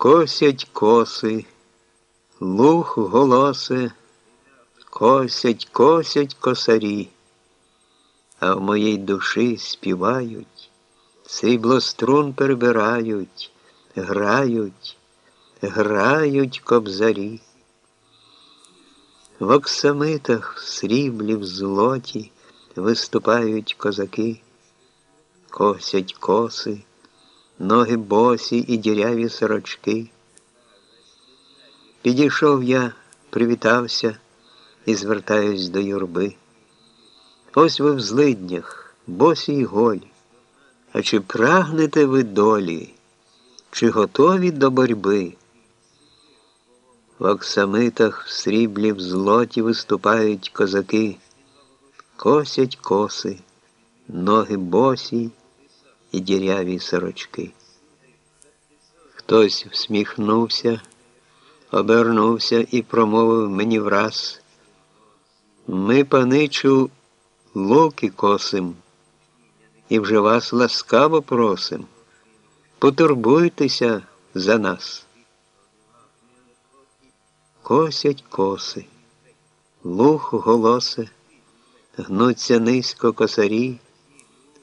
Косять коси, луг голоси, косять, косять косарі, а в моїй душі співають, срібло струн перебирають, грають, грають кобзарі. В оксамитах, в сріблі, в злоті виступають козаки, косять коси, ноги босі і діряві сорочки. Підійшов я, привітався і звертаюсь до юрби. Ось ви в злиднях, босі й голі. А чи прагнете ви долі, чи готові до борьби? В оксамитах, в сріблі, в злоті виступають козаки, косять коси, ноги босі і діряві сорочки. Хтось всміхнувся, обернувся і промовив мені враз. Ми, паничу, луки косим, і вже вас ласкаво просим. Потурбуйтеся за нас. Косять коси, лух голоси, гнуться низько косарі,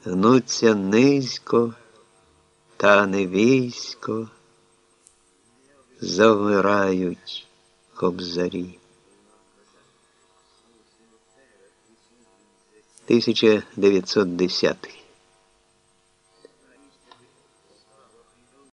гнуться низько, та не військо, завмирають кобзарі. 1910